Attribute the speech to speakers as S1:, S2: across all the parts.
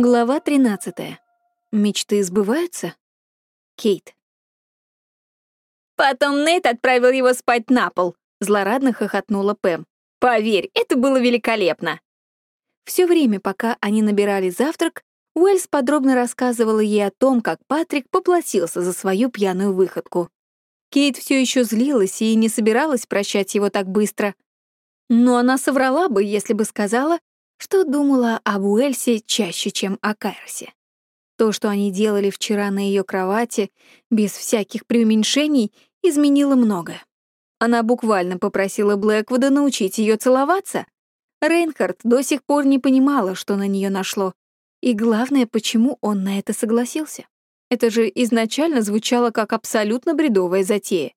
S1: Глава 13. Мечты сбываются? Кейт.
S2: Потом Нейт отправил его спать на пол, злорадно хохотнула Пэм. Поверь, это было великолепно.
S1: Все время, пока они набирали завтрак, Уэльс подробно рассказывала ей о том, как Патрик поплатился за свою пьяную выходку. Кейт все еще злилась и не собиралась прощать его так быстро. Но она соврала бы, если бы сказала, что думала об Уэльсе чаще, чем о Кайрсе. То, что они делали вчера на ее кровати, без всяких преуменьшений, изменило многое. Она буквально попросила Блэквуда научить ее целоваться. Рейнхард до сих пор не понимала, что на нее нашло. И главное, почему он на это согласился. Это же изначально звучало как абсолютно бредовая затея.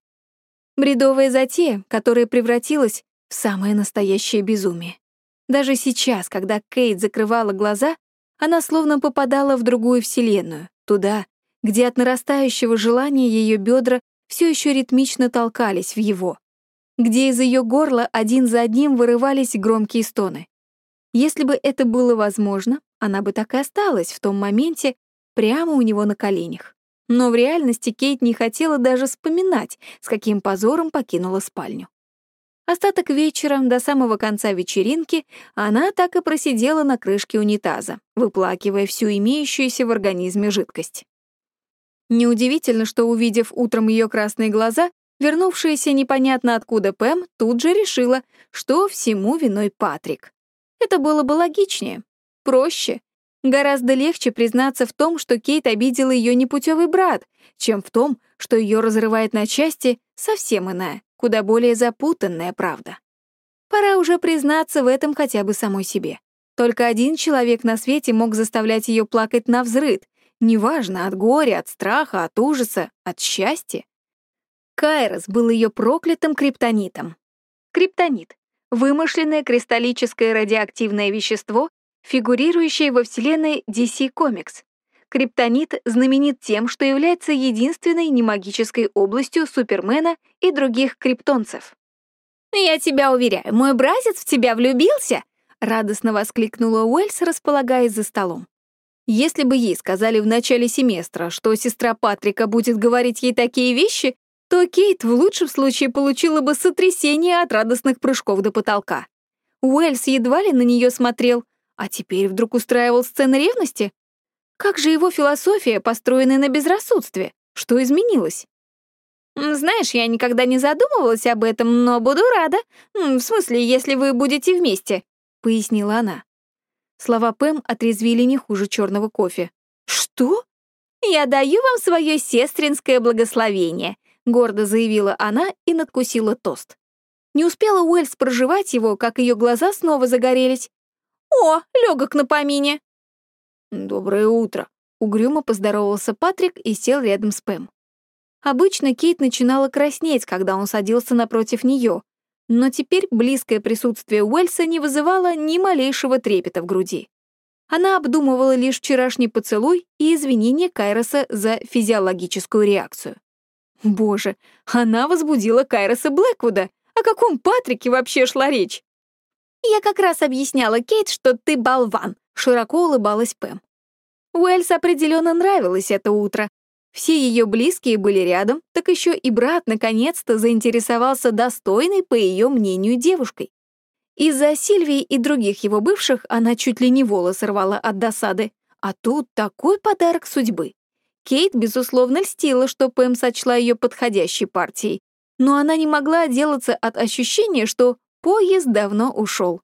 S1: Бредовая затея, которая превратилась в самое настоящее безумие. Даже сейчас, когда Кейт закрывала глаза, она словно попадала в другую вселенную, туда, где от нарастающего желания ее бедра все еще ритмично толкались в его, где из ее горла один за одним вырывались громкие стоны. Если бы это было возможно, она бы так и осталась в том моменте прямо у него на коленях. Но в реальности Кейт не хотела даже вспоминать, с каким позором покинула спальню. Остаток вечера, до самого конца вечеринки, она так и просидела на крышке унитаза, выплакивая всю имеющуюся в организме жидкость. Неудивительно, что, увидев утром ее красные глаза, вернувшаяся непонятно откуда Пэм тут же решила, что всему виной Патрик. Это было бы логичнее, проще. Гораздо легче признаться в том, что Кейт обидела ее непутевый брат, чем в том, что ее разрывает на части совсем иная куда более запутанная правда. Пора уже признаться в этом хотя бы самой себе. Только один человек на свете мог заставлять ее плакать на взрыд, неважно, от горя, от страха, от ужаса, от счастья. Кайрос был ее проклятым криптонитом. Криптонит — вымышленное кристаллическое радиоактивное вещество, фигурирующее во вселенной DC Comics. Криптонит знаменит тем, что является единственной немагической областью Супермена и других криптонцев.
S2: «Я тебя уверяю, мой братец в тебя влюбился!» — радостно воскликнула Уэльс, располагаясь за столом. Если бы ей сказали в начале семестра, что сестра Патрика будет говорить ей такие вещи, то Кейт в лучшем случае получила бы сотрясение от радостных прыжков до потолка. Уэльс едва ли на нее смотрел, а теперь вдруг устраивал сцены ревности. Как же его философия, построенная на безрассудстве? Что изменилось?
S1: Знаешь, я никогда не задумывалась об этом, но буду рада. В смысле, если вы будете вместе, пояснила она. Слова Пэм отрезвили не хуже черного кофе. Что? Я даю вам свое сестринское благословение, гордо заявила она и надкусила тост. Не успела Уэльс проживать его, как ее глаза снова загорелись. «О, легок на помине!»
S2: «Доброе утро», — угрюмо поздоровался Патрик и сел рядом с Пэм.
S1: Обычно Кейт начинала краснеть, когда он садился напротив нее, но теперь близкое присутствие Уэльса не вызывало ни малейшего трепета в груди. Она обдумывала лишь вчерашний поцелуй и извинения Кайроса за физиологическую реакцию. Боже, она возбудила Кайроса Блэквуда. О каком Патрике вообще шла речь?
S2: «Я как раз объясняла Кейт, что ты болван», — широко улыбалась Пэм.
S1: Уэльс определенно нравилось это утро. Все ее близкие были рядом, так еще и брат наконец-то заинтересовался достойной, по ее мнению, девушкой. Из-за Сильвии и других его бывших она чуть ли не волос рвала от досады. А тут такой подарок судьбы. Кейт, безусловно, льстила, что Пэм сочла ее подходящей партией, но она не могла отделаться от ощущения, что поезд давно ушел.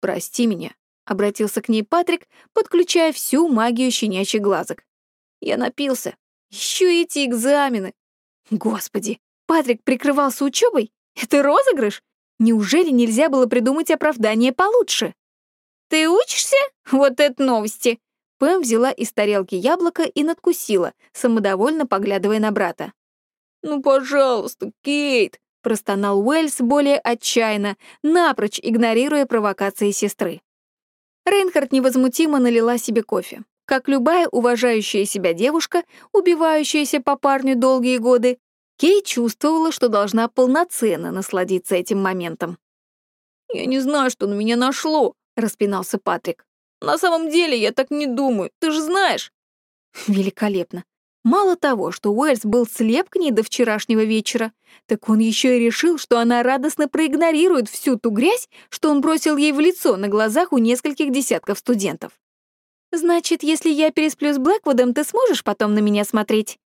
S1: «Прости меня», — обратился к ней Патрик, подключая всю магию щенячьих глазок. «Я напился. Еще эти экзамены. Господи, Патрик прикрывался учебой? Это розыгрыш? Неужели нельзя было придумать оправдание получше?
S2: Ты учишься? Вот это новости.
S1: Пэм взяла из тарелки яблоко и надкусила, самодовольно поглядывая на брата.
S2: «Ну, пожалуйста, Кейт!» — простонал
S1: Уэльс более отчаянно, напрочь игнорируя провокации сестры. Рейнхард невозмутимо налила себе кофе. Как любая уважающая себя девушка, убивающаяся по парню долгие годы, Кей чувствовала, что должна полноценно насладиться этим моментом.
S2: «Я не знаю, что на меня нашло», — распинался Патрик.
S1: На самом деле я так не думаю, ты же знаешь». Великолепно. Мало того, что Уэльс был слеп к ней до вчерашнего вечера, так он еще и решил, что она радостно проигнорирует всю ту грязь, что он бросил ей в лицо на глазах у нескольких десятков студентов. «Значит, если я пересплю с Блэквудом, ты сможешь потом на меня смотреть?»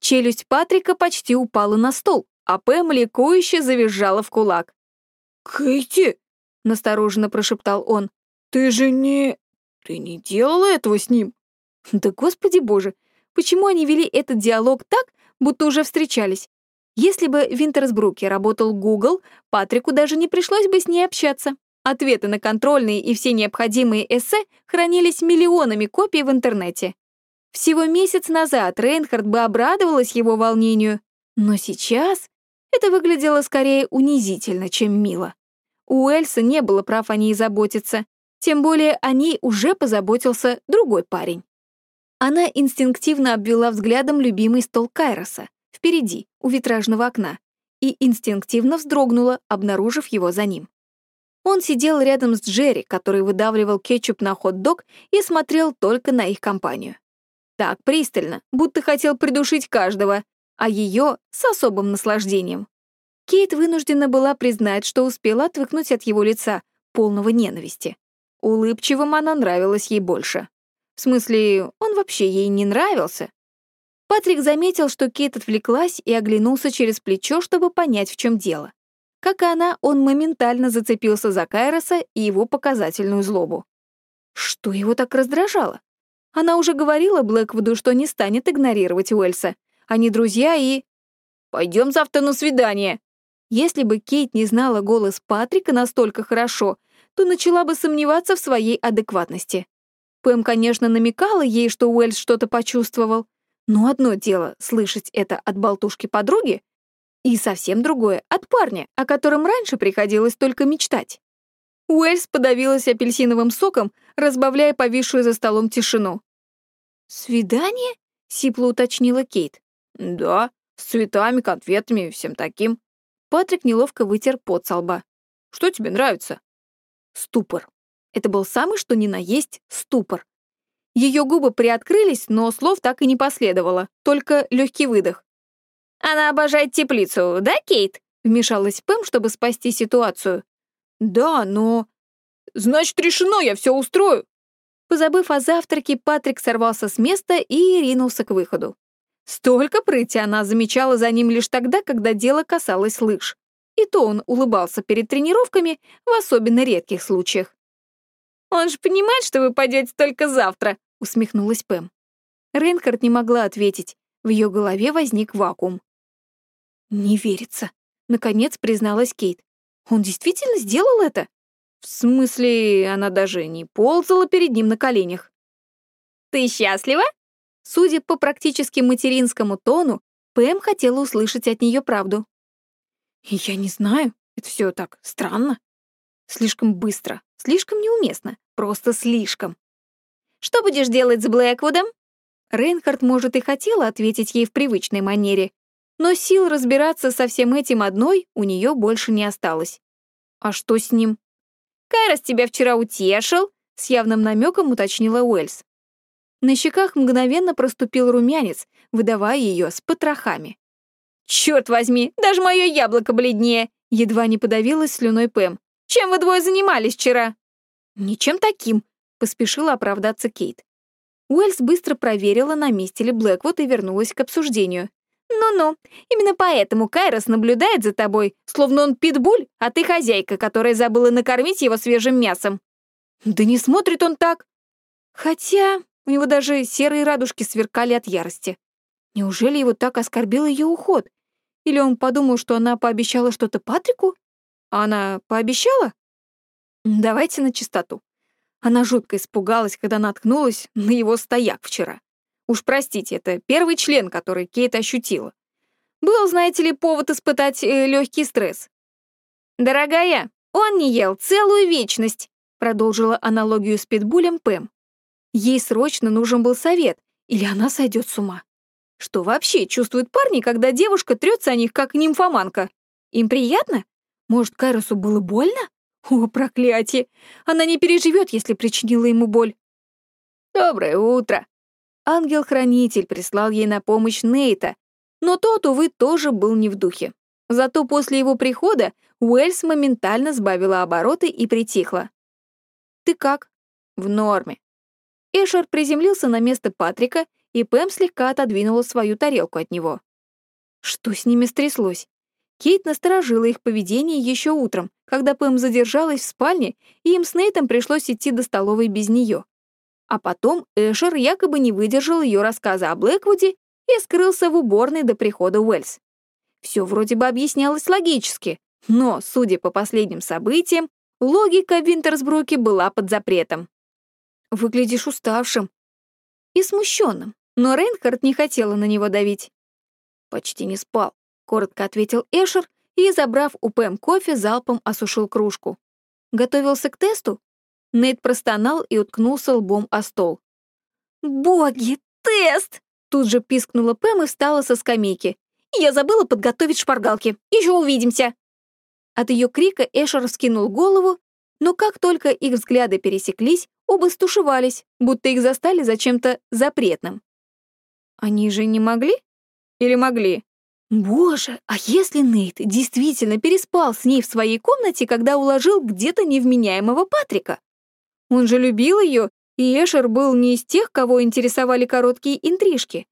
S1: Челюсть Патрика почти упала на стол, а Пэм ликующе завизжала в кулак.
S3: «Кэти!» — настороженно прошептал он. «Ты же не... Ты не делала этого с ним?»
S1: «Да господи боже, Почему они вели этот диалог так, будто уже встречались? Если бы в Винтерсбруке работал Google, Патрику даже не пришлось бы с ней общаться. Ответы на контрольные и все необходимые эссе хранились миллионами копий в интернете. Всего месяц назад Рейнхард бы обрадовалась его волнению, но сейчас это выглядело скорее унизительно, чем мило. У Эльсы не было прав о ней заботиться, тем более о ней уже позаботился другой парень. Она инстинктивно обвела взглядом любимый стол Кайроса, впереди, у витражного окна, и инстинктивно вздрогнула, обнаружив его за ним. Он сидел рядом с Джерри, который выдавливал кетчуп на хот-дог и смотрел только на их компанию. Так пристально, будто хотел придушить каждого, а ее с особым наслаждением. Кейт вынуждена была признать, что успела отвыкнуть от его лица, полного ненависти. Улыбчивым она нравилась ей больше. В смысле, он вообще ей не нравился. Патрик заметил, что Кейт отвлеклась и оглянулся через плечо, чтобы понять, в чем дело. Как и она, он моментально зацепился за Кайроса и его показательную злобу. Что его так раздражало? Она уже говорила Блэквуду, что не станет игнорировать Уэльса. Они друзья и... «Пойдем завтра на свидание». Если бы Кейт не знала голос Патрика настолько хорошо, то начала бы сомневаться в своей адекватности. Пэм, конечно, намекала ей, что Уэльс что-то почувствовал, но одно дело — слышать это от болтушки подруги, и совсем другое — от парня, о котором раньше приходилось только мечтать. Уэльс подавилась апельсиновым соком, разбавляя повисшую за столом тишину. «Свидание?» — сипло уточнила Кейт.
S3: «Да, с цветами, конфетами, всем таким».
S1: Патрик неловко вытер пот со лба.
S3: «Что тебе нравится?»
S1: Ступор. Это был самый что ни на есть ступор. Ее губы приоткрылись, но слов так и не последовало, только легкий выдох. «Она обожает теплицу, да, Кейт?» — вмешалась Пэм, чтобы спасти ситуацию.
S3: «Да, но...» «Значит, решено, я все устрою!»
S1: Позабыв о завтраке, Патрик сорвался с места и ринулся к выходу. Столько прыти она замечала за ним лишь тогда, когда дело касалось лыж. И то он улыбался перед тренировками в особенно редких случаях. «Он же понимает, что вы пойдете только завтра», — усмехнулась Пэм. Рейнхард не могла ответить. В ее голове возник вакуум. «Не верится», — наконец призналась Кейт. «Он действительно сделал это?» В смысле, она даже не ползала перед ним на коленях. «Ты счастлива?» Судя по практически материнскому тону, Пэм хотела услышать от нее правду. «Я не знаю, это все так странно. Слишком быстро, слишком неуместно. Просто слишком. «Что будешь делать с Блэквудом?» Рейнхард, может, и хотела ответить ей в привычной манере, но сил разбираться со всем этим одной у нее больше не осталось. «А что с ним?» «Кайрос тебя вчера утешил», — с явным намеком уточнила Уэльс. На щеках мгновенно проступил румянец, выдавая ее с потрохами. «Черт возьми, даже мое яблоко бледнее!» Едва не подавилась слюной Пэм. «Чем вы двое занимались вчера?» «Ничем таким», — поспешила оправдаться Кейт. Уэльс быстро проверила, на месте ли Блэквуд и вернулась к обсуждению. «Ну-ну, именно поэтому Кайрос наблюдает за тобой, словно он питбуль, а ты хозяйка, которая забыла накормить его свежим мясом». «Да не смотрит он так!» Хотя у него даже серые радужки сверкали от ярости. Неужели его так оскорбил ее уход? Или он подумал, что она пообещала что-то Патрику? А она пообещала? Давайте на чистоту. Она жутко испугалась, когда наткнулась на его стояк вчера. Уж простите, это первый член, который Кейт ощутила. Был, знаете ли, повод испытать э, легкий стресс. «Дорогая, он не ел целую вечность», продолжила аналогию с питбулем Пэм. Ей срочно нужен был совет, или она сойдет с ума. Что вообще чувствуют парни, когда девушка трется о них, как нимфоманка? Им приятно? Может, Кайросу было больно?
S2: О, проклятие! Она не переживет, если причинила ему боль.
S1: «Доброе утро!» Ангел-хранитель прислал ей на помощь Нейта, но тот, увы, тоже был не в духе. Зато после его прихода Уэльс моментально сбавила обороты и притихла. «Ты как?» «В норме». Эшер приземлился на место Патрика, и Пэм слегка отодвинула свою тарелку от него. Что с ними стряслось? Кейт насторожила их поведение еще утром, когда Пэм задержалась в спальне, и им с Нейтом пришлось идти до столовой без нее. А потом Эшер якобы не выдержал ее рассказа о Блэквуде и скрылся в уборной до прихода Уэльс. Все вроде бы объяснялось логически, но, судя по последним событиям, логика в Винтерсбруке была под запретом. «Выглядишь уставшим и смущенным», но Рейнхард не хотела на него давить. «Почти не спал», — коротко ответил Эшер и, забрав у Пэм кофе, залпом осушил кружку. «Готовился к тесту?» Нейт простонал и уткнулся лбом о стол. «Боги, тест!» Тут же пискнула Пэм и встала со скамейки. «Я забыла подготовить шпаргалки. Еще увидимся!» От ее крика Эшер вскинул голову, но как только их взгляды пересеклись, оба стушевались, будто их застали за чем-то запретным. Они же не могли? Или могли? Боже, а если Нейт действительно переспал с ней в своей комнате, когда уложил где-то невменяемого Патрика? Он же любил ее, и Эшер был не из тех, кого интересовали короткие интрижки.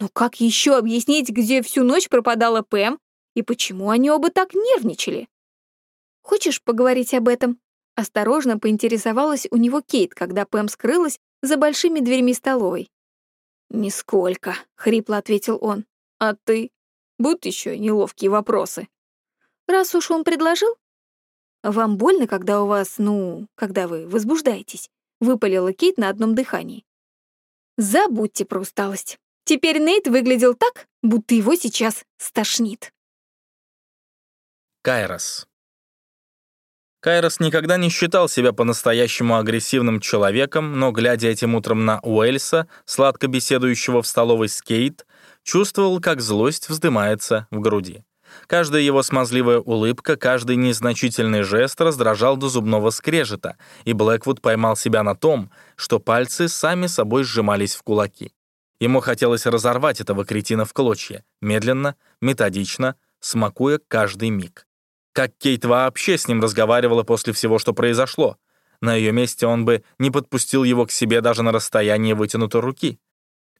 S1: Но как еще объяснить, где всю ночь пропадала Пэм и почему они оба так нервничали? «Хочешь поговорить об этом?» Осторожно поинтересовалась у него Кейт, когда Пэм скрылась за большими дверьми столовой. «Нисколько», — хрипло ответил он. «А ты? Будут еще неловкие вопросы». «Раз уж он предложил?» «Вам больно, когда у вас, ну, когда вы возбуждаетесь?» — выпалила Кейт на одном дыхании. «Забудьте про усталость. Теперь Нейт выглядел так, будто его сейчас стошнит».
S4: Кайрос. Кайрос никогда не считал себя по-настоящему агрессивным человеком, но, глядя этим утром на Уэльса, сладко беседующего в столовой с Кейт, чувствовал, как злость вздымается в груди. Каждая его смазливая улыбка, каждый незначительный жест раздражал до зубного скрежета, и Блэквуд поймал себя на том, что пальцы сами собой сжимались в кулаки. Ему хотелось разорвать этого кретина в клочья, медленно, методично, смакуя каждый миг. Как Кейт вообще с ним разговаривала после всего, что произошло? На ее месте он бы не подпустил его к себе даже на расстоянии вытянутой руки.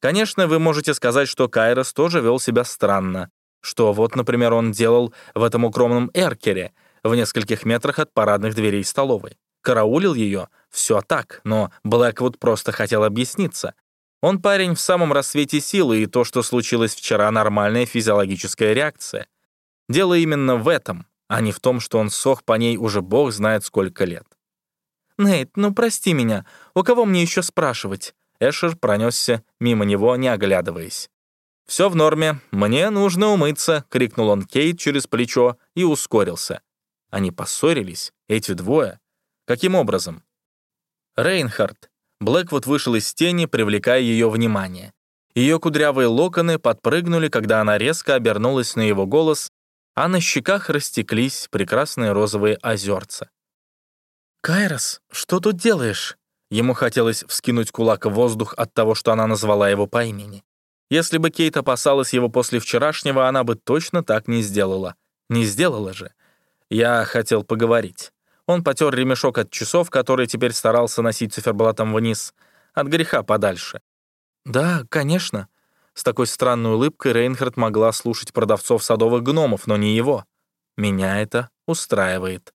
S4: Конечно, вы можете сказать, что Кайрос тоже вел себя странно, что вот, например, он делал в этом укромном эркере, в нескольких метрах от парадных дверей столовой. Караулил ее, все так, но Блэквуд просто хотел объясниться. Он парень в самом рассвете силы, и то, что случилось вчера, нормальная физиологическая реакция. Дело именно в этом, а не в том, что он сох по ней уже бог знает сколько лет. «Нейт, ну прости меня, у кого мне еще спрашивать?» Эшер пронесся мимо него, не оглядываясь. «Все в норме, мне нужно умыться», — крикнул он Кейт через плечо и ускорился. Они поссорились, эти двое. Каким образом? Рейнхард. Блэквуд вышел из тени, привлекая ее внимание. Ее кудрявые локоны подпрыгнули, когда она резко обернулась на его голос, а на щеках растеклись прекрасные розовые озерца. «Кайрос, что тут делаешь?» Ему хотелось вскинуть кулак в воздух от того, что она назвала его по имени. Если бы Кейт опасалась его после вчерашнего, она бы точно так не сделала. Не сделала же. Я хотел поговорить. Он потер ремешок от часов, который теперь старался носить циферблатом вниз. От греха подальше. «Да, конечно». С такой странной улыбкой Рейнхард могла слушать продавцов садовых гномов, но не его. Меня это устраивает.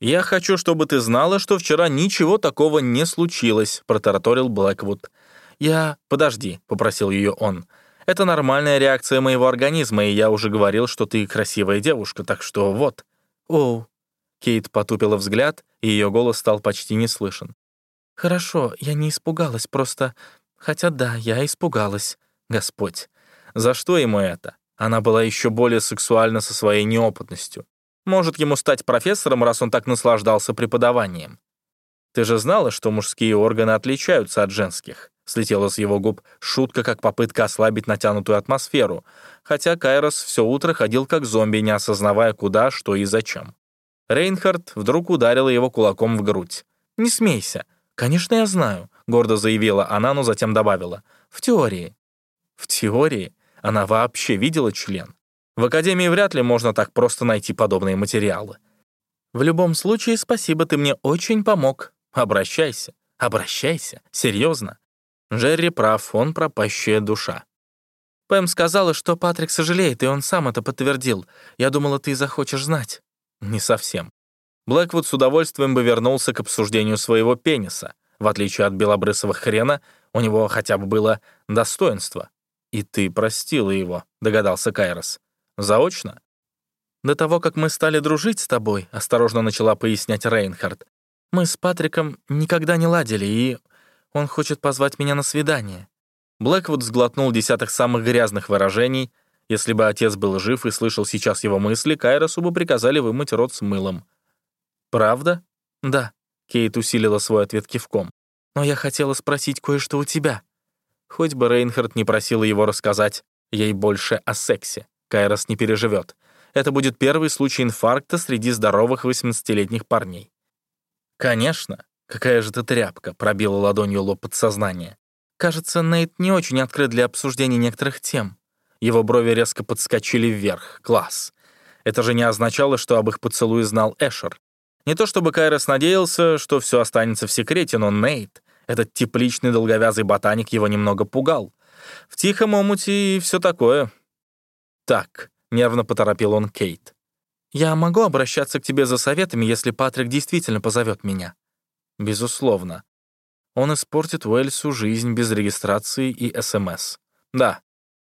S4: «Я хочу, чтобы ты знала, что вчера ничего такого не случилось», — протараторил Блэквуд. «Я... Подожди», — попросил ее он. «Это нормальная реакция моего организма, и я уже говорил, что ты красивая девушка, так что вот». «Оу». Кейт потупила взгляд, и ее голос стал почти не слышен. «Хорошо, я не испугалась, просто... Хотя да, я испугалась. Господь. За что ему это? Она была еще более сексуальна со своей неопытностью. Может ему стать профессором, раз он так наслаждался преподаванием. Ты же знала, что мужские органы отличаются от женских? Слетела с его губ шутка, как попытка ослабить натянутую атмосферу, хотя Кайрос все утро ходил как зомби, не осознавая куда, что и зачем. Рейнхард вдруг ударила его кулаком в грудь. «Не смейся. Конечно, я знаю», — гордо заявила она, но затем добавила. «В теории». «В теории? Она вообще видела член? В академии вряд ли можно так просто найти подобные материалы. В любом случае, спасибо, ты мне очень помог. Обращайся, обращайся, серьезно. Джерри прав, он пропащая душа. Пэм сказала, что Патрик сожалеет, и он сам это подтвердил. Я думала, ты захочешь знать. Не совсем. Блэквуд с удовольствием бы вернулся к обсуждению своего пениса. В отличие от белобрысого хрена, у него хотя бы было достоинство. «И ты простила его», — догадался Кайрос. «Заочно?» «До того, как мы стали дружить с тобой», — осторожно начала пояснять Рейнхард, «мы с Патриком никогда не ладили, и он хочет позвать меня на свидание». Блэквуд сглотнул десяток самых грязных выражений. Если бы отец был жив и слышал сейчас его мысли, Кайросу бы приказали вымыть рот с мылом. «Правда?» «Да», — Кейт усилила свой ответ кивком. «Но я хотела спросить кое-что у тебя». Хоть бы Рейнхард не просила его рассказать ей больше о сексе, Кайрос не переживет. Это будет первый случай инфаркта среди здоровых 18-летних парней. «Конечно. Какая же ты тряпка», — пробила ладонью лоб подсознания. Кажется, Нейт не очень открыт для обсуждения некоторых тем. Его брови резко подскочили вверх. Класс. Это же не означало, что об их поцелуе знал Эшер. Не то чтобы Кайрос надеялся, что все останется в секрете, но Нейт, этот тепличный долговязый ботаник, его немного пугал. В тихом омуте и все такое. «Так», — нервно поторопил он Кейт. «Я могу обращаться к тебе за советами, если Патрик действительно позовет меня?» «Безусловно. Он испортит Уэльсу жизнь без регистрации и СМС. Да.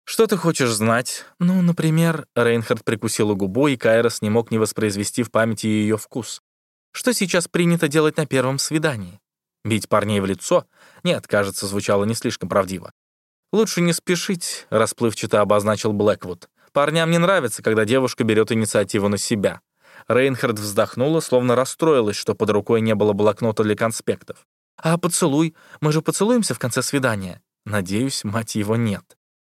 S4: Что ты хочешь знать? Ну, например, Рейнхард прикусила губу, и Кайрос не мог не воспроизвести в памяти ее вкус. Что сейчас принято делать на первом свидании? Бить парней в лицо? Нет, кажется, звучало не слишком правдиво. «Лучше не спешить», — расплывчато обозначил Блэквуд. «Парням не нравится, когда девушка берет инициативу на себя». Рейнхард вздохнула, словно расстроилась, что под рукой не было блокнота для конспектов. «А поцелуй? Мы же поцелуемся в конце свидания?» «Надеюсь, мать его нет».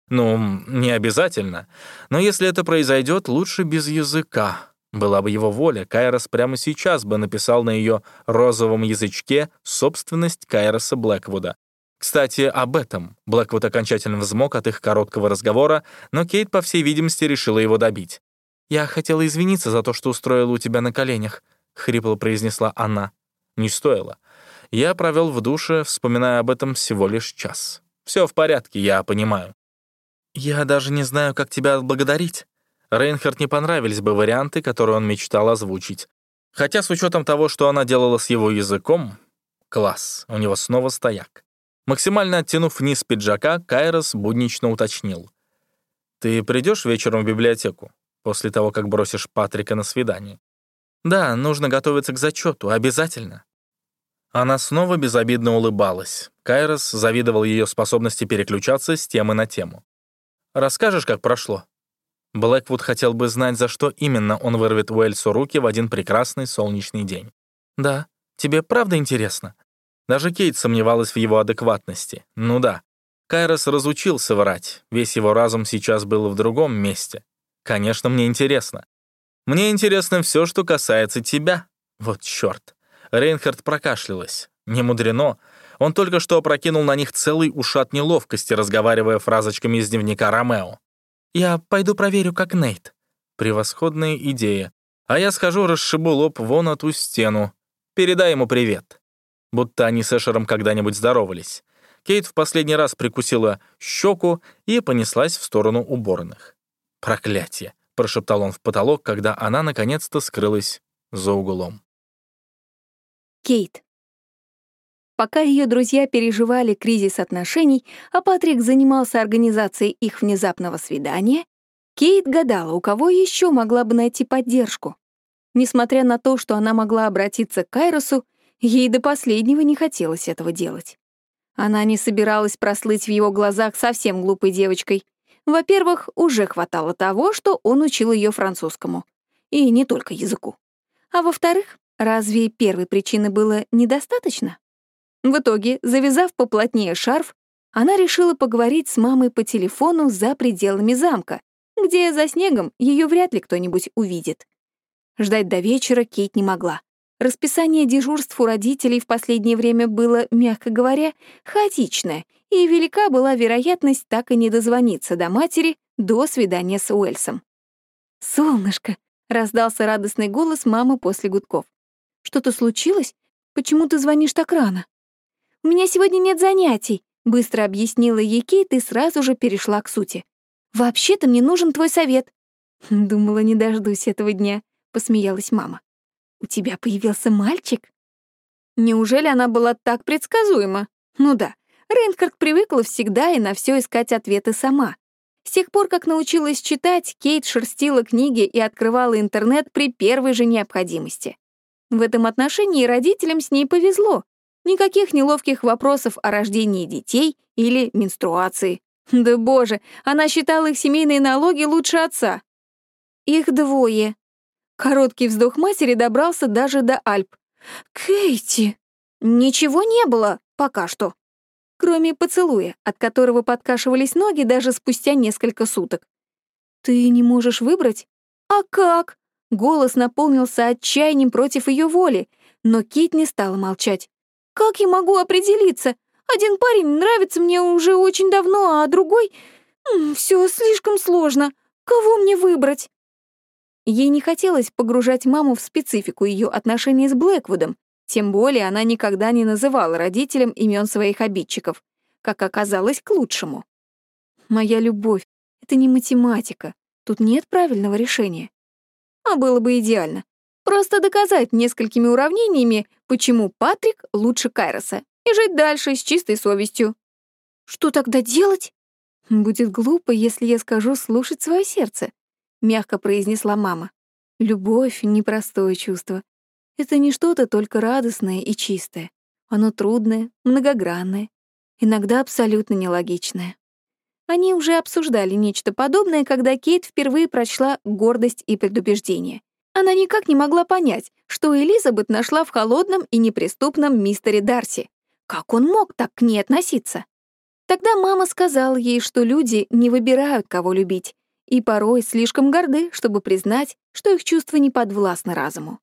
S4: «Ну, не обязательно. Но если это произойдет, лучше без языка». Была бы его воля, Кайрос прямо сейчас бы написал на ее розовом язычке собственность Кайроса Блэквуда. Кстати, об этом. Блэквуд окончательно взмок от их короткого разговора, но Кейт, по всей видимости, решила его добить. «Я хотела извиниться за то, что устроила у тебя на коленях», — хрипло произнесла она. «Не стоило. Я провел в душе, вспоминая об этом всего лишь час. Все в порядке, я понимаю. Я даже не знаю, как тебя отблагодарить. Рейнхард не понравились бы варианты, которые он мечтал озвучить. Хотя с учетом того, что она делала с его языком, класс, у него снова стояк. Максимально оттянув вниз пиджака, Кайрос буднично уточнил. «Ты придешь вечером в библиотеку, после того, как бросишь Патрика на свидание?» «Да, нужно готовиться к зачету, обязательно». Она снова безобидно улыбалась. Кайрос завидовал ее способности переключаться с темы на тему. «Расскажешь, как прошло?» Блэквуд хотел бы знать, за что именно он вырвет Уэльсу руки в один прекрасный солнечный день. «Да, тебе правда интересно?» Даже Кейт сомневалась в его адекватности. Ну да. Кайрос разучился врать. Весь его разум сейчас был в другом месте. Конечно, мне интересно. Мне интересно все, что касается тебя. Вот черт. Рейнхард прокашлялась. Не мудрено. Он только что опрокинул на них целый ушат неловкости, разговаривая фразочками из дневника Ромео. «Я пойду проверю, как Нейт». Превосходная идея. А я схожу, расшибу лоб вон от ту стену. Передай ему привет. Будто они с Эшером когда-нибудь здоровались. Кейт в последний раз прикусила щеку и понеслась в сторону уборных. «Проклятие!» — прошептал он в потолок, когда она наконец-то скрылась за углом.
S1: Кейт. Пока ее друзья переживали кризис отношений, а Патрик занимался организацией их внезапного свидания, Кейт гадала, у кого еще могла бы найти поддержку. Несмотря на то, что она могла обратиться к Кайросу, ей до последнего не хотелось этого делать. Она не собиралась прослыть в его глазах совсем глупой девочкой. Во-первых, уже хватало того, что он учил ее французскому. И не только языку. А во-вторых, Разве первой причины было недостаточно? В итоге, завязав поплотнее шарф, она решила поговорить с мамой по телефону за пределами замка, где за снегом ее вряд ли кто-нибудь увидит. Ждать до вечера Кейт не могла. Расписание дежурств у родителей в последнее время было, мягко говоря, хаотичное, и велика была вероятность так и не дозвониться до матери до свидания с Уэльсом. «Солнышко!» — раздался радостный голос мамы после гудков. «Что-то случилось? Почему ты звонишь так рано?» «У меня сегодня нет занятий», — быстро объяснила ей Кейт и сразу же перешла к сути. «Вообще-то мне нужен твой совет». «Думала, не дождусь этого дня», — посмеялась мама. «У тебя появился мальчик?» Неужели она была так предсказуема? Ну да, Рейнхард привыкла всегда и на все искать ответы сама. С тех пор, как научилась читать, Кейт шерстила книги и открывала интернет при первой же необходимости. В этом отношении родителям с ней повезло. Никаких неловких вопросов о рождении детей или менструации. Да боже, она считала их семейные налоги лучше отца. Их двое. Короткий вздох матери добрался даже до Альп. «Кейти!» «Ничего не было, пока что», кроме поцелуя, от которого подкашивались ноги даже спустя несколько суток. «Ты не можешь выбрать?» «А как?» Голос наполнился отчаянием против ее воли, но Кит не стала молчать. «Как я могу определиться? Один парень нравится мне уже очень давно, а другой... Все слишком сложно. Кого мне выбрать?» Ей не хотелось погружать маму в специфику ее отношений с Блэквудом, тем более она никогда не называла родителям имен своих обидчиков, как оказалось, к лучшему. «Моя любовь — это не математика. Тут нет правильного решения». А было бы идеально. Просто доказать несколькими уравнениями, почему Патрик лучше Кайроса, и жить дальше с чистой совестью. Что тогда делать? Будет глупо, если я скажу слушать свое сердце, мягко произнесла мама. Любовь — непростое чувство. Это не что-то только радостное и чистое. Оно трудное, многогранное, иногда абсолютно нелогичное. Они уже обсуждали нечто подобное, когда Кейт впервые прочла «Гордость и предубеждение». Она никак не могла понять, что Элизабет нашла в холодном и неприступном мистере Дарси. Как он мог так к ней относиться? Тогда мама сказала ей, что люди не выбирают, кого любить, и порой слишком горды, чтобы признать, что их чувства не подвластны разуму.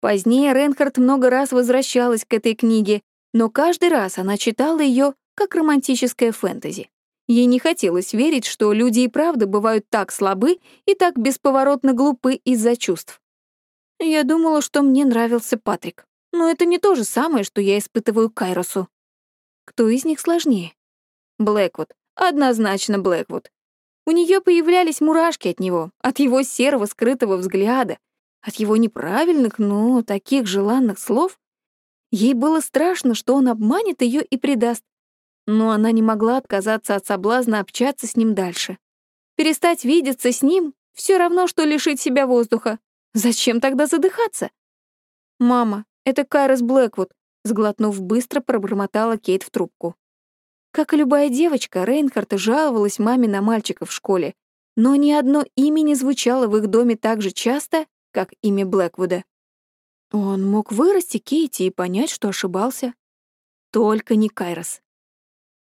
S1: Позднее Ренхард много раз возвращалась к этой книге, но каждый раз она читала ее как романтическое фэнтези. Ей не хотелось верить, что люди и правда бывают так слабы и так бесповоротно глупы из-за чувств. Я думала, что мне нравился Патрик, но это не то же самое, что я испытываю Кайросу. Кто из них сложнее? Блэквуд. Однозначно Блэквуд. У нее появлялись мурашки от него, от его серого скрытого взгляда, от его неправильных, но таких желанных слов ей было страшно, что он обманет ее и предаст. Но она не могла отказаться от соблазна общаться с ним дальше. Перестать видеться с ним — все равно, что лишить себя воздуха. Зачем тогда задыхаться? «Мама, это Кайрос Блэквуд», — сглотнув быстро, пробормотала Кейт в трубку. Как и любая девочка, Рейнхард жаловалась маме на мальчика в школе, но ни одно имя не звучало в их доме так же часто, как имя Блэквуда. Он мог вырасти Кейти и понять, что ошибался. Только не Кайрос.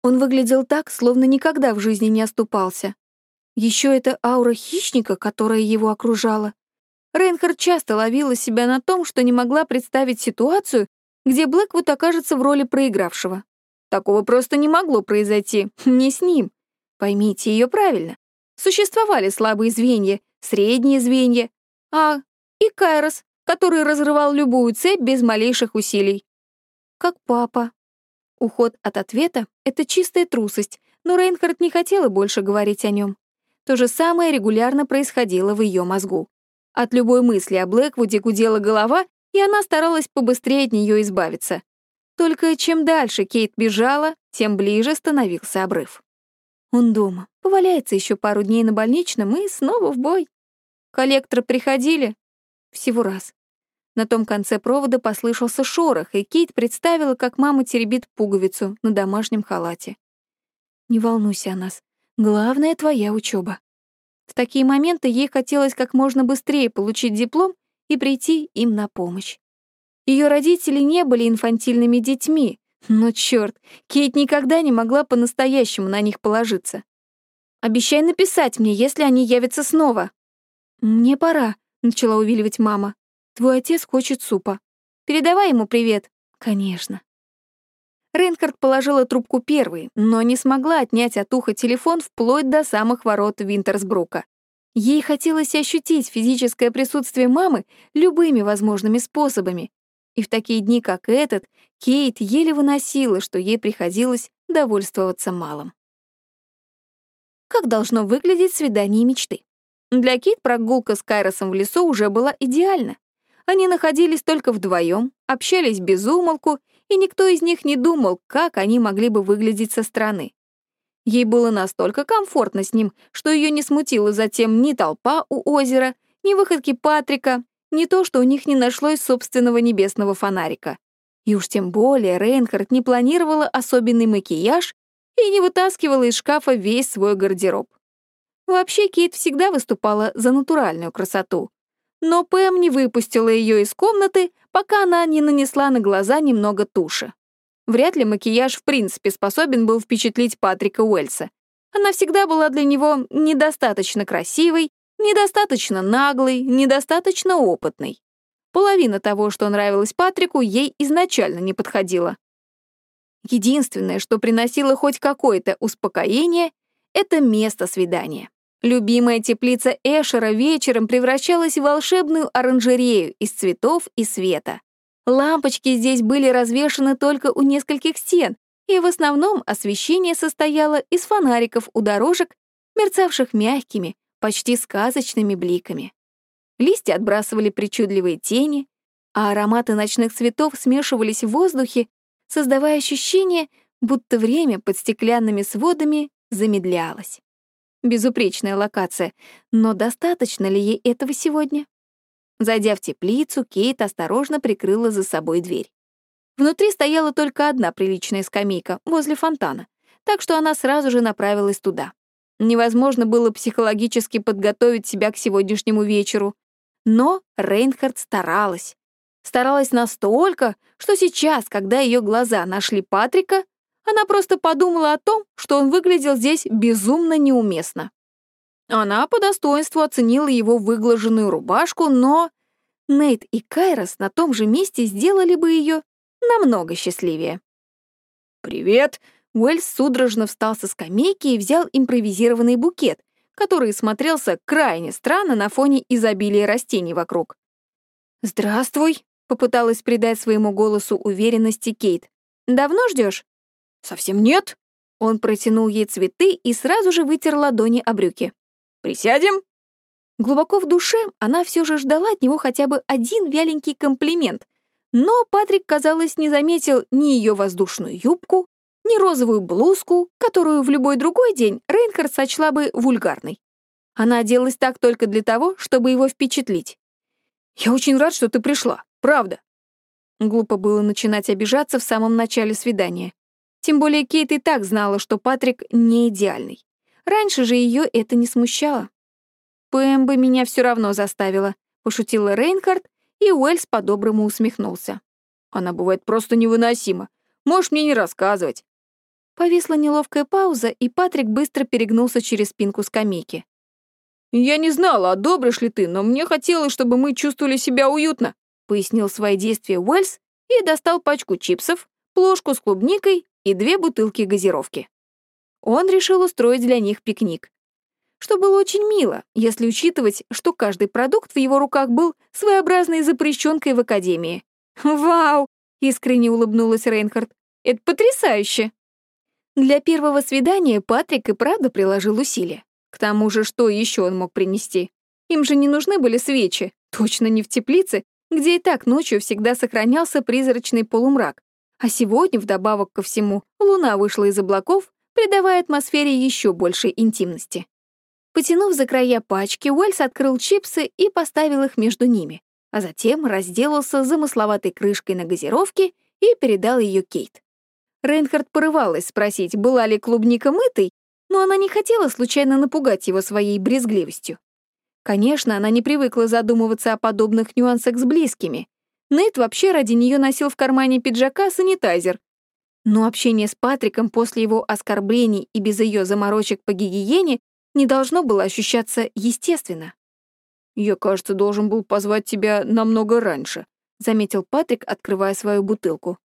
S1: Он выглядел так, словно никогда в жизни не оступался. Еще эта аура хищника, которая его окружала. Рейнхард часто ловила себя на том, что не могла представить ситуацию, где Блэквуд окажется в роли проигравшего. Такого просто не могло произойти, не с ним. Поймите ее правильно. Существовали слабые звенья, средние звенья, а и Кайрос, который разрывал любую цепь без малейших усилий. Как папа. Уход от ответа — это чистая трусость, но Рейнхард не хотела больше говорить о нем. То же самое регулярно происходило в ее мозгу. От любой мысли о Блэквуде гудела голова, и она старалась побыстрее от нее избавиться. Только чем дальше Кейт бежала, тем ближе становился обрыв. Он дома, поваляется еще пару дней на больничном и снова в бой. Коллекторы приходили, всего раз. На том конце провода послышался шорох, и Кейт представила, как мама теребит пуговицу на домашнем халате. «Не волнуйся о нас. Главное — твоя учеба. В такие моменты ей хотелось как можно быстрее получить диплом и прийти им на помощь. Ее родители не были инфантильными детьми, но черт, Кейт никогда не могла по-настоящему на них положиться. «Обещай написать мне, если они явятся снова». «Мне пора», — начала увиливать мама. «Твой отец хочет супа. Передавай ему привет». «Конечно». Рейнхард положила трубку первой, но не смогла отнять от уха телефон вплоть до самых ворот Винтерсбрука. Ей хотелось ощутить физическое присутствие мамы любыми возможными способами. И в такие дни, как этот, Кейт еле выносила, что ей приходилось довольствоваться малым. Как должно выглядеть свидание мечты? Для Кейт прогулка с Кайросом в лесу уже была идеальна. Они находились только вдвоем, общались без умолку, и никто из них не думал, как они могли бы выглядеть со стороны. Ей было настолько комфортно с ним, что ее не смутила затем ни толпа у озера, ни выходки Патрика, ни то, что у них не нашлось собственного небесного фонарика. И уж тем более Рейнхард не планировала особенный макияж и не вытаскивала из шкафа весь свой гардероб. Вообще, Кейт всегда выступала за натуральную красоту. Но Пэм не выпустила ее из комнаты, пока она не нанесла на глаза немного туши. Вряд ли макияж в принципе способен был впечатлить Патрика Уэльса. Она всегда была для него недостаточно красивой, недостаточно наглой, недостаточно опытной. Половина того, что нравилось Патрику, ей изначально не подходила. Единственное, что приносило хоть какое-то успокоение, это место свидания. Любимая теплица Эшера вечером превращалась в волшебную оранжерею из цветов и света. Лампочки здесь были развешаны только у нескольких стен, и в основном освещение состояло из фонариков у дорожек, мерцавших мягкими, почти сказочными бликами. Листья отбрасывали причудливые тени, а ароматы ночных цветов смешивались в воздухе, создавая ощущение, будто время под стеклянными сводами замедлялось. Безупречная локация, но достаточно ли ей этого сегодня? Зайдя в теплицу, Кейт осторожно прикрыла за собой дверь. Внутри стояла только одна приличная скамейка, возле фонтана, так что она сразу же направилась туда. Невозможно было психологически подготовить себя к сегодняшнему вечеру. Но Рейнхард старалась. Старалась настолько, что сейчас, когда ее глаза нашли Патрика, она просто подумала о том, что он выглядел здесь безумно неуместно. Она по достоинству оценила его выглаженную рубашку, но Нейт и Кайрос на том же месте сделали бы ее намного счастливее. «Привет!» Уэльс судорожно встал со скамейки и взял импровизированный букет, который смотрелся крайне странно на фоне изобилия растений вокруг. «Здравствуй», — попыталась придать своему голосу уверенности Кейт. «Давно ждешь? «Совсем нет». Он протянул ей цветы и сразу же вытер ладони о брюки. Присядем?» Глубоко в душе она все же ждала от него хотя бы один вяленький комплимент, но Патрик, казалось, не заметил ни ее воздушную юбку, ни розовую блузку, которую в любой другой день Рейнхард сочла бы вульгарной. Она оделась так только для того, чтобы его впечатлить. «Я очень рад, что ты пришла, правда». Глупо было начинать обижаться в самом начале свидания. Тем более Кейт и так знала, что Патрик не идеальный. Раньше же ее это не смущало. «Пэм бы меня все равно заставила», — пошутила Рейнхард, и Уэльс по-доброму усмехнулся. «Она бывает просто невыносима. Можешь мне не рассказывать». Повисла неловкая пауза, и Патрик быстро перегнулся через спинку скамейки. «Я не знала, одобришь ли ты, но мне хотелось, чтобы мы чувствовали себя уютно», пояснил свои действия Уэльс и достал пачку чипсов, плошку с клубникой и две бутылки газировки он решил устроить для них пикник. Что было очень мило, если учитывать, что каждый продукт в его руках был своеобразной запрещенкой в академии. «Вау!» — искренне улыбнулась Рейнхард. «Это потрясающе!» Для первого свидания Патрик и правда приложил усилия. К тому же, что еще он мог принести? Им же не нужны были свечи, точно не в теплице, где и так ночью всегда сохранялся призрачный полумрак. А сегодня, вдобавок ко всему, луна вышла из облаков придавая атмосфере еще большей интимности. Потянув за края пачки, Уэльс открыл чипсы и поставил их между ними, а затем разделался замысловатой крышкой на газировке и передал ее Кейт. Рейнхард порывалась спросить, была ли клубника мытой, но она не хотела случайно напугать его своей брезгливостью. Конечно, она не привыкла задумываться о подобных нюансах с близкими. Нейт вообще ради нее носил в кармане пиджака санитайзер, но общение с Патриком после его оскорблений и без ее заморочек по гигиене не должно было ощущаться естественно.
S5: «Я, кажется, должен был позвать тебя намного раньше», — заметил Патрик, открывая свою бутылку.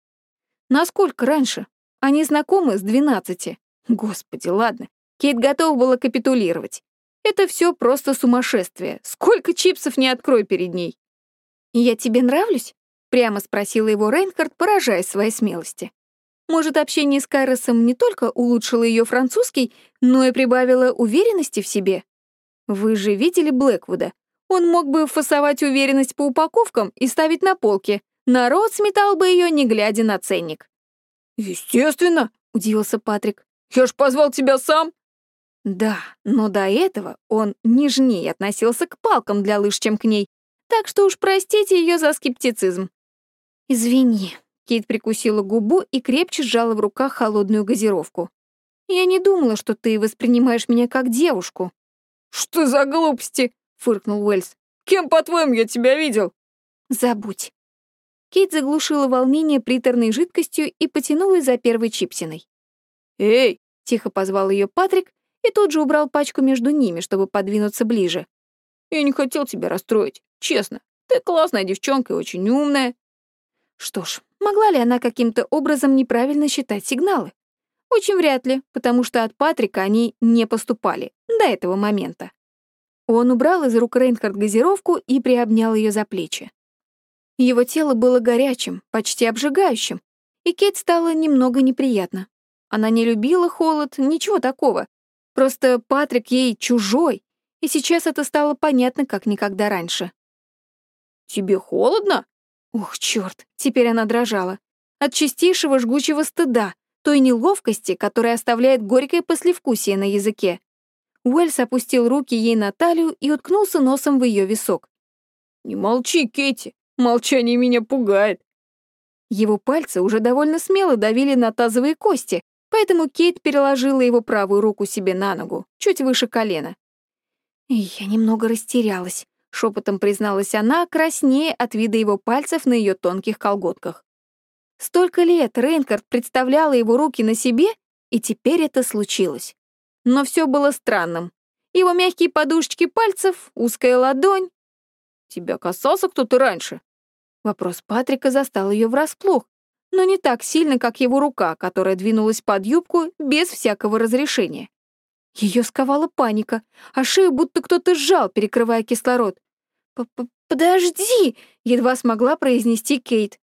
S1: «Насколько раньше? Они знакомы с двенадцати. Господи, ладно. Кейт готова была капитулировать. Это все просто сумасшествие. Сколько чипсов не открой перед ней. «Я тебе нравлюсь?» — прямо спросила его Рейнхард, поражаясь своей смелости. Может, общение с Кайросом не только улучшило ее французский, но и прибавило уверенности в себе? Вы же видели Блэквуда? Он мог бы фасовать уверенность по упаковкам и ставить на полке. Народ сметал бы ее, не глядя на ценник.
S5: «Естественно», — удивился Патрик. «Я ж позвал тебя сам».
S1: Да, но до этого он нежнее относился к палкам для лыж, чем к ней, так что уж простите ее за скептицизм. «Извини», — Кейт прикусила губу и крепче сжала в руках холодную газировку. «Я не думала, что ты воспринимаешь меня как девушку».
S5: «Что за глупости?» — фыркнул Уэльс. «Кем, по-твоему, я тебя видел?»
S1: «Забудь». Кейт заглушила волнение приторной жидкостью и потянулась за первой чипсиной.
S5: «Эй!»
S1: — тихо позвал ее Патрик и тут же убрал пачку между ними, чтобы подвинуться ближе.
S5: «Я не хотел тебя расстроить, честно. Ты классная девчонка и очень умная».
S1: Что ж, могла ли она каким-то образом неправильно считать сигналы? Очень вряд ли, потому что от Патрика они не поступали до этого момента. Он убрал из рук Рейнхард газировку и приобнял ее за плечи. Его тело было горячим, почти обжигающим, и Кейт стало немного неприятно. Она не любила холод, ничего такого. Просто Патрик ей чужой, и сейчас это стало понятно, как никогда раньше.
S5: «Тебе холодно?»
S1: Ух, черт! теперь она дрожала. От чистейшего жгучего стыда, той неловкости, которая оставляет горькое послевкусие на языке. Уэльс опустил руки ей на талию и уткнулся носом в ее висок.
S5: «Не молчи, Кэти, молчание меня пугает».
S1: Его пальцы уже довольно смело давили на тазовые кости, поэтому Кейт переложила его правую руку себе на ногу, чуть выше колена. «Я немного растерялась», — шепотом призналась она, краснее от вида его пальцев на ее тонких колготках. Столько лет Рейнкард представляла его руки на себе, и теперь это случилось. Но все было странным. Его мягкие подушечки пальцев, узкая ладонь.
S5: «Тебя касался кто-то раньше?»
S1: Вопрос Патрика застал ее врасплох, но не так сильно, как его рука, которая двинулась под юбку без всякого разрешения. Ее сковала паника, а шею будто кто-то сжал, перекрывая кислород. П -п «Подожди!» — едва смогла произнести Кейт.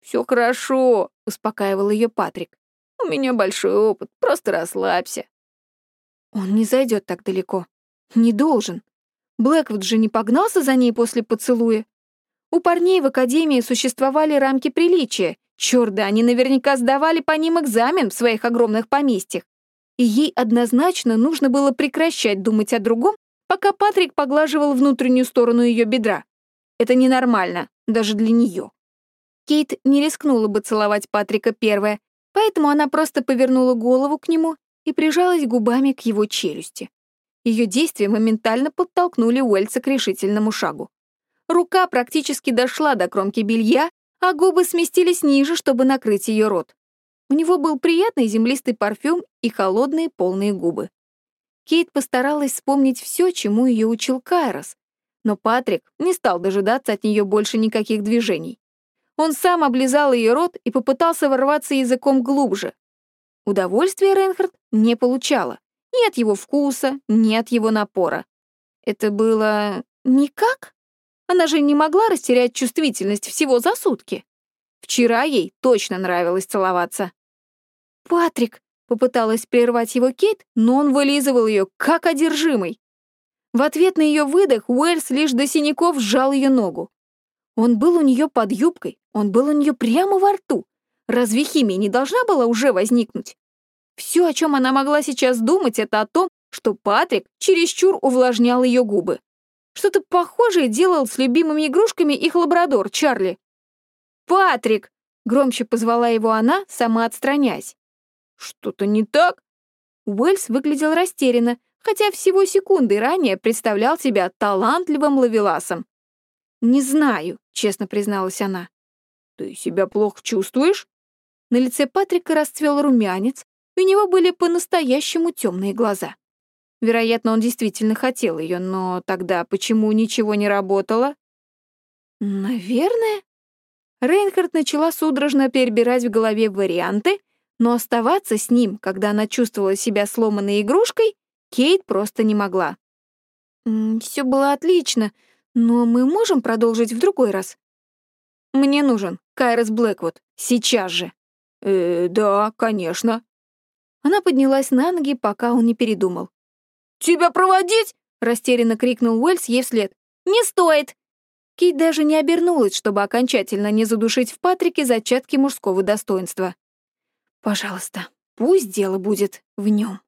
S5: Все хорошо», — успокаивал ее Патрик. «У меня большой опыт, просто расслабься».
S1: Он не зайдет так далеко. Не должен. Блэквуд же не погнался за ней после поцелуя. У парней в академии существовали рамки приличия. Чёрт да, они наверняка сдавали по ним экзамен в своих огромных поместьях. И ей однозначно нужно было прекращать думать о другом, пока Патрик поглаживал внутреннюю сторону ее бедра. Это ненормально, даже для нее. Кейт не рискнула бы целовать Патрика первая, поэтому она просто повернула голову к нему и прижалась губами к его челюсти. Ее действия моментально подтолкнули Уэльса к решительному шагу. Рука практически дошла до кромки белья, а губы сместились ниже, чтобы накрыть ее рот. У него был приятный землистый парфюм и холодные полные губы. Кейт постаралась вспомнить все, чему ее учил Кайрос, но Патрик не стал дожидаться от нее больше никаких движений. Он сам облизал ее рот и попытался ворваться языком глубже. Удовольствия Рейнхард не получала. Ни от его вкуса, ни от его напора. Это было... никак? Она же не могла растерять чувствительность всего за сутки. Вчера ей точно нравилось целоваться. «Патрик!» — попыталась прервать его Кейт, но он вылизывал ее, как одержимый. В ответ на ее выдох Уэльс лишь до синяков сжал ее ногу. Он был у нее под юбкой, он был у нее прямо во рту. Разве химия не должна была уже возникнуть? Все, о чем она могла сейчас думать, это о том, что Патрик чересчур увлажнял ее губы. Что-то похожее делал с любимыми игрушками их лабрадор Чарли. «Патрик!» — громче позвала его она, сама отстраняясь.
S5: «Что-то не так?»
S1: Уэльс выглядел растерянно, хотя всего секунды ранее представлял себя талантливым ловеласом. «Не знаю», — честно призналась она.
S5: «Ты себя плохо чувствуешь?»
S1: На лице Патрика расцвел румянец, у него были по-настоящему темные глаза. Вероятно, он действительно хотел ее, но тогда почему ничего не работало? Наверное. Рейнхард начала судорожно перебирать в голове варианты, но оставаться с ним, когда она чувствовала себя сломанной игрушкой, Кейт просто не могла. Все было отлично, но мы можем продолжить в другой раз. Мне нужен Кайрос Блэквуд. Сейчас же.
S6: Э, да, конечно.
S1: Она поднялась на ноги, пока он не передумал.
S6: «Тебя проводить?»
S1: — растерянно крикнул Уэльс ей вслед. «Не стоит!» Кейт даже не обернулась, чтобы окончательно не задушить в Патрике зачатки мужского достоинства. «Пожалуйста, пусть дело будет в нем».